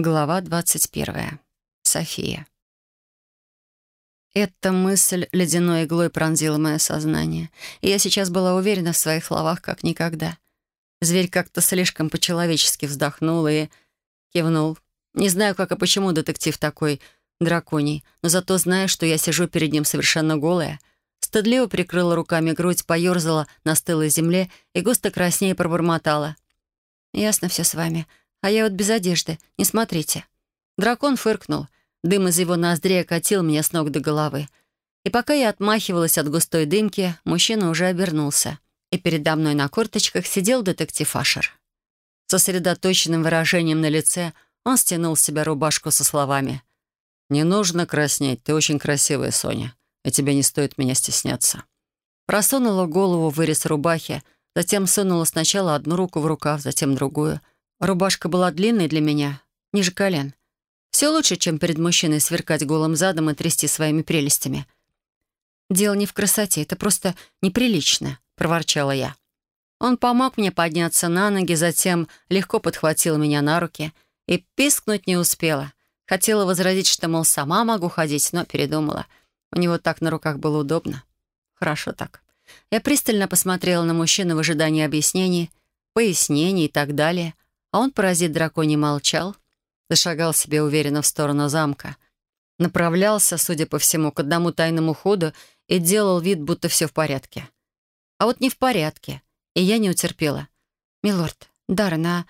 Глава 21. София. Эта мысль ледяной иглой пронзила мое сознание, и я сейчас была уверена в своих словах, как никогда. Зверь как-то слишком по-человечески вздохнул и кивнул. Не знаю, как и почему детектив такой драконий, но зато знаю, что я сижу перед ним совершенно голая. Стыдливо прикрыла руками грудь, поерзала на стылой земле и густо краснее пробормотала. «Ясно все с вами. А я вот без одежды. Не смотрите». Дракон фыркнул. Дым из его ноздрей окатил меня с ног до головы. И пока я отмахивалась от густой дымки, мужчина уже обернулся. И передо мной на корточках сидел детектив Ашер. Сосредоточенным выражением на лице он стянул с себя рубашку со словами. «Не нужно краснеть, ты очень красивая, Соня, и тебе не стоит меня стесняться». Просунула голову в вырез рубахи, затем сунула сначала одну руку в рукав, затем другую — Рубашка была длинной для меня, ниже колен. Все лучше, чем перед мужчиной сверкать голым задом и трясти своими прелестями. «Дело не в красоте, это просто неприлично», — проворчала я. Он помог мне подняться на ноги, затем легко подхватил меня на руки и пискнуть не успела. Хотела возразить, что, мол, сама могу ходить, но передумала. У него так на руках было удобно. Хорошо так. Я пристально посмотрела на мужчину в ожидании объяснений, пояснений и так далее — а он, паразит драконий, молчал, зашагал себе уверенно в сторону замка, направлялся, судя по всему, к одному тайному ходу и делал вид, будто все в порядке. А вот не в порядке, и я не утерпела. «Милорд, Даррен, а...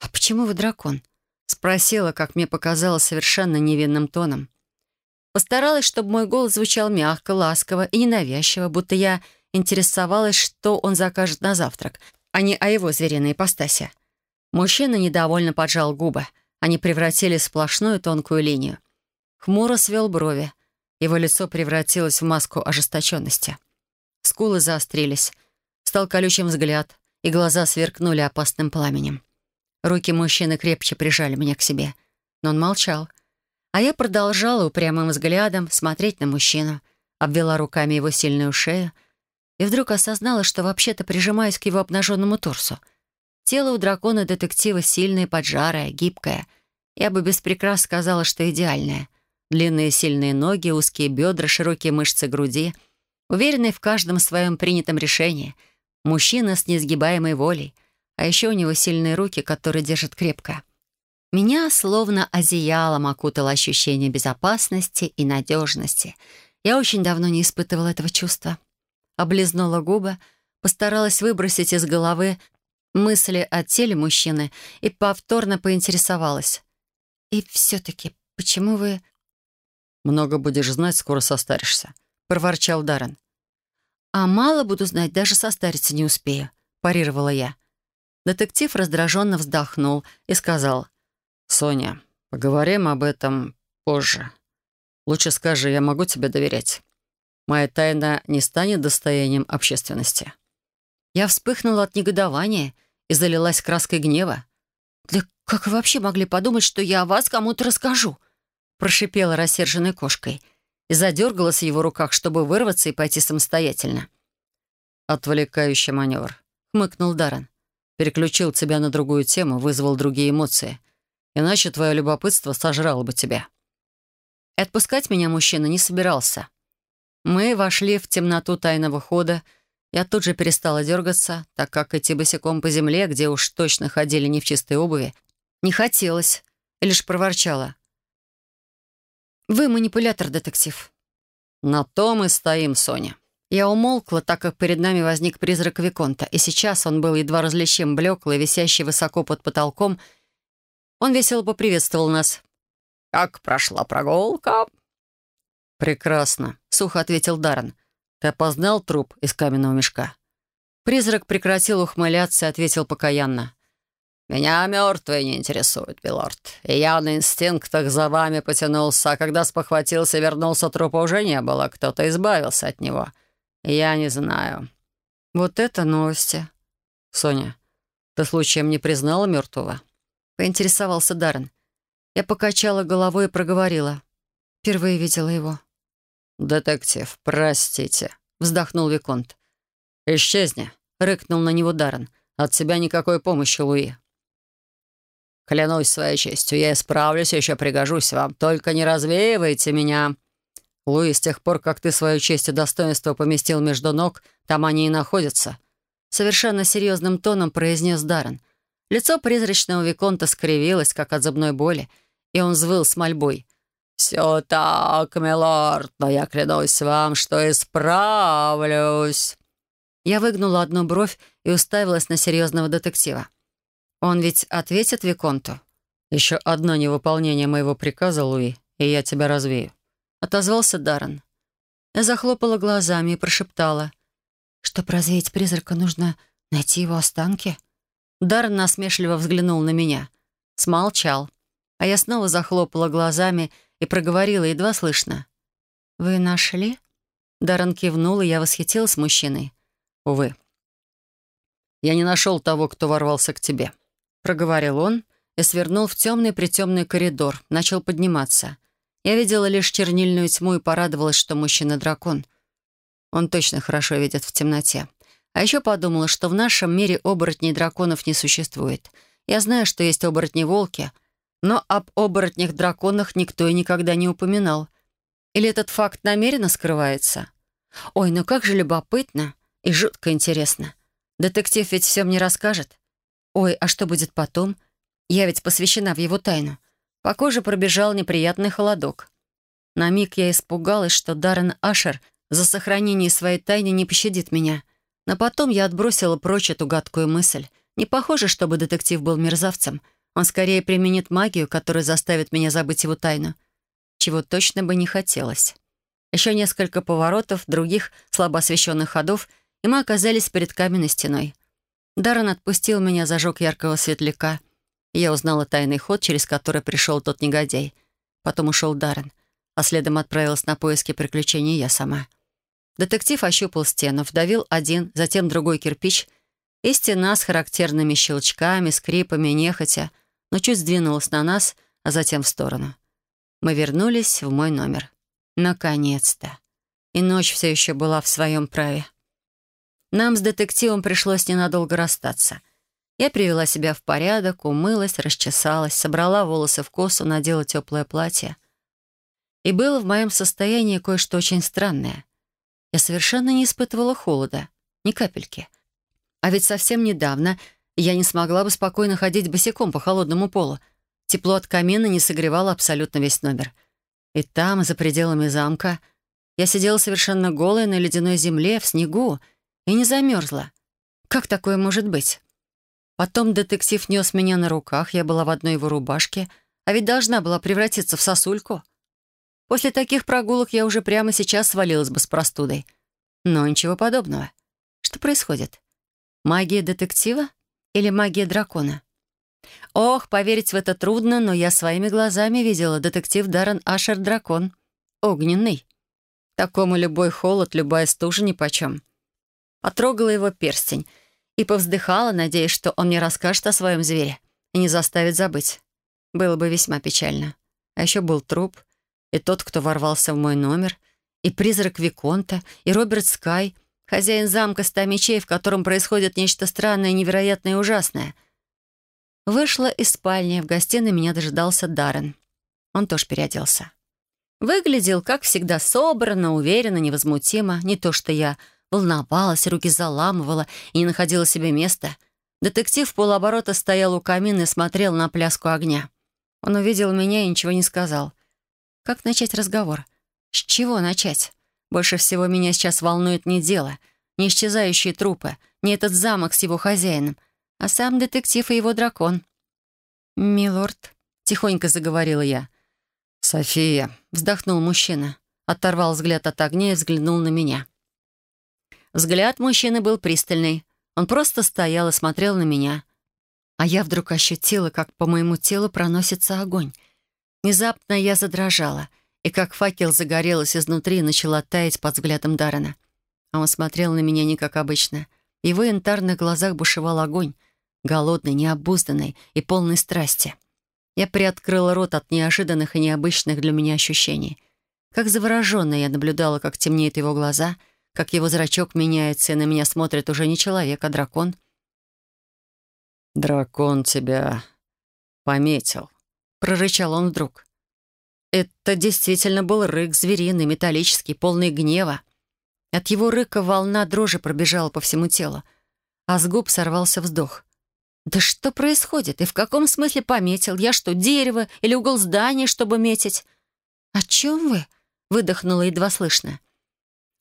а почему вы дракон?» Спросила, как мне показалось, совершенно невинным тоном. Постаралась, чтобы мой голос звучал мягко, ласково и ненавязчиво, будто я интересовалась, что он закажет на завтрак, а не о его звериной ипостаси. Мужчина недовольно поджал губы. Они превратились в сплошную тонкую линию. Хмуро свел брови. Его лицо превратилось в маску ожесточенности. Скулы заострились. Стал колючим взгляд, и глаза сверкнули опасным пламенем. Руки мужчины крепче прижали меня к себе. Но он молчал. А я продолжала упрямым взглядом смотреть на мужчину, обвела руками его сильную шею и вдруг осознала, что вообще-то прижимаюсь к его обнаженному торсу — Тело у дракона-детектива сильное, поджарое, гибкое. Я бы без прикрас сказала, что идеальное. Длинные сильные ноги, узкие бедра, широкие мышцы груди. Уверенный в каждом своем принятом решении. Мужчина с несгибаемой волей. А еще у него сильные руки, которые держат крепко. Меня словно одеялом окутало ощущение безопасности и надежности. Я очень давно не испытывала этого чувства. Облизнула губы, постаралась выбросить из головы мысли о теле мужчины и повторно поинтересовалась. «И все-таки, почему вы...» «Много будешь знать, скоро состаришься», — проворчал Даррен. «А мало буду знать, даже состариться не успею», — парировала я. Детектив раздраженно вздохнул и сказал. «Соня, поговорим об этом позже. Лучше скажи, я могу тебе доверять. Моя тайна не станет достоянием общественности». Я вспыхнула от негодования — и залилась краской гнева. «Да как вы вообще могли подумать, что я о вас кому-то расскажу?» прошипела рассерженной кошкой и задергалась в его руках, чтобы вырваться и пойти самостоятельно. «Отвлекающий маневр», — хмыкнул Даррен. «Переключил тебя на другую тему, вызвал другие эмоции. Иначе твое любопытство сожрало бы тебя». И отпускать меня мужчина не собирался. Мы вошли в темноту тайного хода, я тут же перестала дергаться, так как идти босиком по земле, где уж точно ходили не в чистой обуви, не хотелось, лишь проворчала. «Вы манипулятор, детектив». «На то мы стоим, Соня». Я умолкла, так как перед нами возник призрак Виконта, и сейчас он был едва различим, блеклый, висящий высоко под потолком. Он весело поприветствовал нас. «Как прошла прогулка?» «Прекрасно», — сухо ответил Даррен. Ты опознал труп из каменного мешка?» Призрак прекратил ухмыляться и ответил покаянно. «Меня мертвые не интересуют, милорд. И я на инстинктах за вами потянулся, а когда спохватился и вернулся, трупа уже не было. Кто-то избавился от него. Я не знаю». «Вот это новости». «Соня, ты случаем не признала мертвого?» Поинтересовался Даррен. Я покачала головой и проговорила. Впервые видела его. «Детектив, простите», — вздохнул Виконт. «Исчезни», — рыкнул на него Даррен. «От тебя никакой помощи, Луи». Клянусь своей честью, я исправлюсь и еще пригожусь вам. Только не развеивайте меня». «Луи, с тех пор, как ты свою честь и достоинство поместил между ног, там они и находятся», — совершенно серьезным тоном произнес Даррен. Лицо призрачного Виконта скривилось, как от зубной боли, и он взвыл с мольбой. «Все так, милорд, но я клянусь вам, что исправлюсь». Я выгнула одну бровь и уставилась на серьезного детектива. Он ведь ответит Виконту. «Еще одно невыполнение моего приказа, Луи, и я тебя развею», — отозвался Даррен. Я захлопала глазами и прошептала. «Чтоб развеять призрака, нужно найти его останки?» Даррен насмешливо взглянул на меня. Смолчал. А я снова захлопала глазами и проговорила едва слышно. «Вы нашли?» Даррен кивнул, и я восхитилась мужчиной. «Увы. Я не нашел того, кто ворвался к тебе проговорил он и свернул в темный-притемный коридор, начал подниматься. Я видела лишь чернильную тьму и порадовалась, что мужчина-дракон. Он точно хорошо видит в темноте. А еще подумала, что в нашем мире оборотней драконов не существует. Я знаю, что есть оборотни-волки, но об оборотнях-драконах никто и никогда не упоминал. Или этот факт намеренно скрывается? Ой, ну как же любопытно и жутко интересно. Детектив ведь все мне расскажет. Ой, а что будет потом? Я ведь посвящена в его тайну. По коже пробежал неприятный холодок. На миг я испугалась, что Даррен Ашер за сохранение своей тайны не пощадит меня. Но потом я отбросила прочь эту гадкую мысль. Не похоже, чтобы детектив был мерзавцем. Он скорее применит магию, которая заставит меня забыть его тайну. Чего точно бы не хотелось. Еще несколько поворотов, других слабо освещенных ходов, и мы оказались перед каменной стеной — Даррен отпустил меня, зажег яркого светляка. Я узнала тайный ход, через который пришел тот негодяй. Потом ушел Даррен, а следом отправилась на поиски приключений я сама. Детектив ощупал стену, вдавил один, затем другой кирпич, и стена с характерными щелчками, скрипами, нехотя, но чуть сдвинулась на нас, а затем в сторону. Мы вернулись в мой номер. Наконец-то. И ночь все еще была в своем праве. Нам с детективом пришлось ненадолго расстаться. Я привела себя в порядок, умылась, расчесалась, собрала волосы в косу, надела теплое платье. И было в моем состоянии кое-что очень странное. Я совершенно не испытывала холода, ни капельки. А ведь совсем недавно я не смогла бы спокойно ходить босиком по холодному полу. Тепло от камина не согревало абсолютно весь номер. И там, за пределами замка, я сидела совершенно голая на ледяной земле, в снегу, и не замерзла. Как такое может быть? Потом детектив нес меня на руках, я была в одной его рубашке, а ведь должна была превратиться в сосульку. После таких прогулок я уже прямо сейчас свалилась бы с простудой. Но ничего подобного. Что происходит? Магия детектива или магия дракона? Ох, поверить в это трудно, но я своими глазами видела детектив Даррен Ашер Дракон. Огненный. Такому любой холод, любая стужа нипочем потрогала его перстень и повздыхала, надеясь, что он мне расскажет о своем звере и не заставит забыть. Было бы весьма печально. А еще был труп, и тот, кто ворвался в мой номер, и призрак Виконта, и Роберт Скай, хозяин замка ста мечей, в котором происходит нечто странное, невероятное и ужасное. Вышла из спальни, в гостиной меня дожидался Даррен. Он тоже переоделся. Выглядел, как всегда, собранно, уверенно, невозмутимо. Не то что я — волновалась, руки заламывала и не находила себе места. Детектив полуоборота стоял у камина и смотрел на пляску огня. Он увидел меня и ничего не сказал. Как начать разговор? С чего начать? Больше всего меня сейчас волнует не дело, не исчезающие трупы, не этот замок с его хозяином, а сам детектив и его дракон. «Милорд», — тихонько заговорила я. «София», — вздохнул мужчина, оторвал взгляд от огня и взглянул на меня. Взгляд мужчины был пристальный. Он просто стоял и смотрел на меня. А я вдруг ощутила, как по моему телу проносится огонь. Внезапно я задрожала, и как факел загорелась изнутри и начала таять под взглядом Даррена. А он смотрел на меня не как обычно. В его янтарных глазах бушевал огонь, голодный, необузданный и полный страсти. Я приоткрыла рот от неожиданных и необычных для меня ощущений. Как завороженная я наблюдала, как темнеют его глаза — как его зрачок меняется, и на меня смотрит уже не человек, а дракон. «Дракон тебя «Пометил», — прорычал он вдруг. Это действительно был рык звериный, металлический, полный гнева. От его рыка волна дрожи пробежала по всему телу, а с губ сорвался вздох. «Да что происходит? И в каком смысле пометил? Я что, дерево или угол здания, чтобы метить?» «О чем вы?» — выдохнула едва слышно.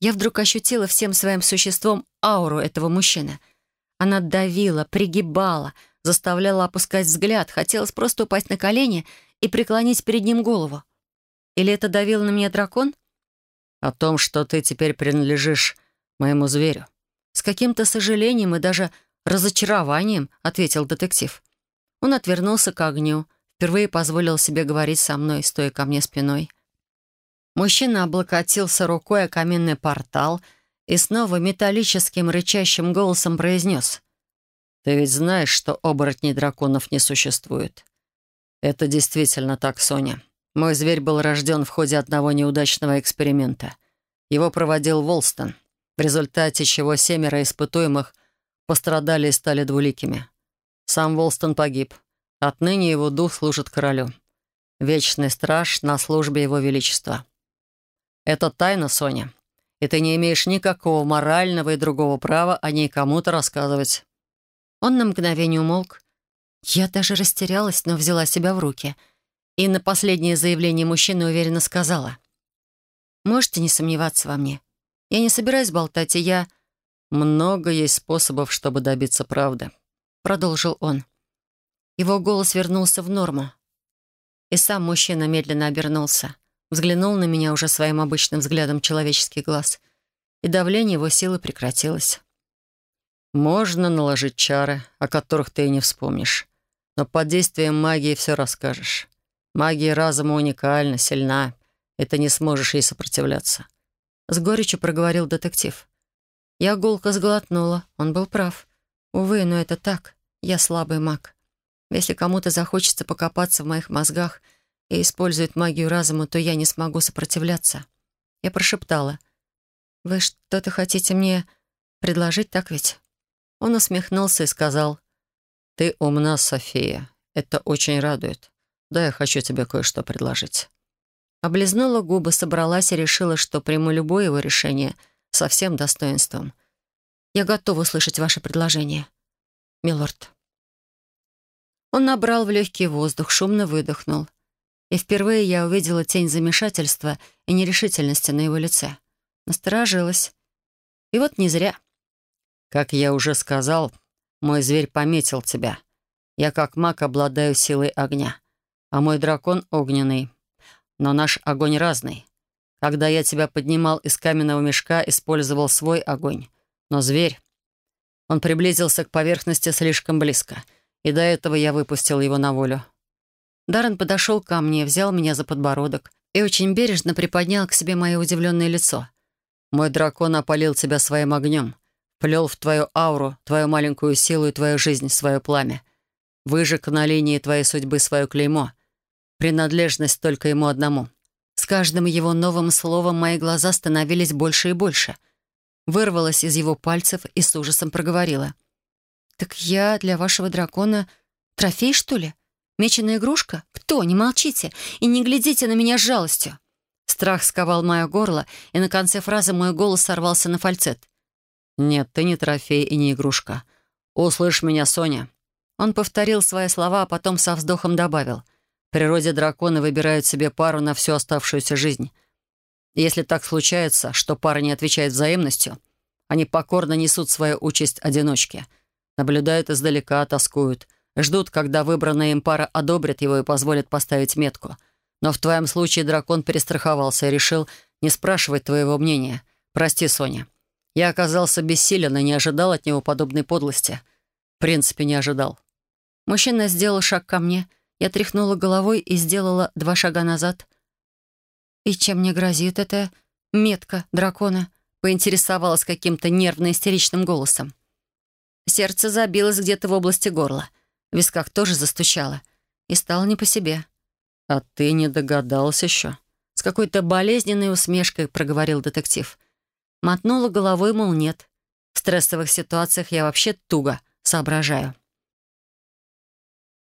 Я вдруг ощутила всем своим существом ауру этого мужчины. Она давила, пригибала, заставляла опускать взгляд, хотелось просто упасть на колени и преклонить перед ним голову. Или это давил на меня дракон? О том, что ты теперь принадлежишь моему зверю. С каким-то сожалением и даже разочарованием, ответил детектив. Он отвернулся к огню, впервые позволил себе говорить со мной, стоя ко мне спиной. Мужчина облокотился рукой о каменный портал и снова металлическим рычащим голосом произнес. «Ты ведь знаешь, что оборотней драконов не существует?» «Это действительно так, Соня. Мой зверь был рожден в ходе одного неудачного эксперимента. Его проводил Волстон, в результате чего семеро испытуемых пострадали и стали двуликими. Сам Волстон погиб. Отныне его дух служит королю. Вечный страж на службе его величества. Это тайна, Соня, и ты не имеешь никакого морального и другого права о ней кому-то рассказывать. Он на мгновение умолк. Я даже растерялась, но взяла себя в руки — и на последнее заявление мужчины уверенно сказала. «Можете не сомневаться во мне. Я не собираюсь болтать, и я...» «Много есть способов, чтобы добиться правды», — продолжил он. Его голос вернулся в норму. И сам мужчина медленно обернулся, взглянул на меня уже своим обычным взглядом человеческий глаз, и давление его силы прекратилось. «Можно наложить чары, о которых ты и не вспомнишь, но под действием магии все расскажешь. Магия разума уникальна, сильна, и ты не сможешь ей сопротивляться. С горечью проговорил детектив. Я гулко сглотнула. Он был прав. Увы, но это так. Я слабый маг. Если кому-то захочется покопаться в моих мозгах и использует магию разума, то я не смогу сопротивляться. Я прошептала. «Вы что-то хотите мне предложить, так ведь?» Он усмехнулся и сказал. «Ты умна, София. Это очень радует. Да, я хочу тебе кое-что предложить». Облизнула губы, собралась и решила, что приму любое его решение со всем достоинством. «Я готова услышать ваше предложение, милорд». Он набрал в легкий воздух, шумно выдохнул. И впервые я увидела тень замешательства и нерешительности на его лице. Насторожилась. И вот не зря. «Как я уже сказал, мой зверь пометил тебя. Я как маг обладаю силой огня а мой дракон огненный. Но наш огонь разный. Когда я тебя поднимал из каменного мешка, использовал свой огонь. Но зверь... Он приблизился к поверхности слишком близко, и до этого я выпустил его на волю. Даррен подошел ко мне, взял меня за подбородок и очень бережно приподнял к себе мое удивленное лицо. «Мой дракон опалил тебя своим огнем, плел в твою ауру, твою маленькую силу и твою жизнь, свое пламя. Выжег на линии твоей судьбы свое клеймо, принадлежность только ему одному. С каждым его новым словом мои глаза становились больше и больше. Вырвалась из его пальцев и с ужасом проговорила. «Так я для вашего дракона трофей, что ли? Меченая игрушка? Кто? Не молчите и не глядите на меня с жалостью!» Страх сковал мое горло, и на конце фразы мой голос сорвался на фальцет. «Нет, ты не трофей и не игрушка. Услышь меня, Соня!» Он повторил свои слова, а потом со вздохом добавил — природе драконы выбирают себе пару на всю оставшуюся жизнь. если так случается, что пара не отвечает взаимностью, они покорно несут свою участь одиночки. Наблюдают издалека, тоскуют, ждут, когда выбранная им пара одобрит его и позволит поставить метку. Но в твоем случае дракон перестраховался и решил не спрашивать твоего мнения. Прости, Соня. Я оказался бессилен и не ожидал от него подобной подлости. В принципе, не ожидал. Мужчина сделал шаг ко мне — я тряхнула головой и сделала два шага назад. «И чем мне грозит эта метка дракона?» поинтересовалась каким-то нервно-истеричным голосом. Сердце забилось где-то в области горла. В висках тоже застучало. И стало не по себе. «А ты не догадался еще?» С какой-то болезненной усмешкой проговорил детектив. Мотнула головой, мол, нет. В стрессовых ситуациях я вообще туго соображаю.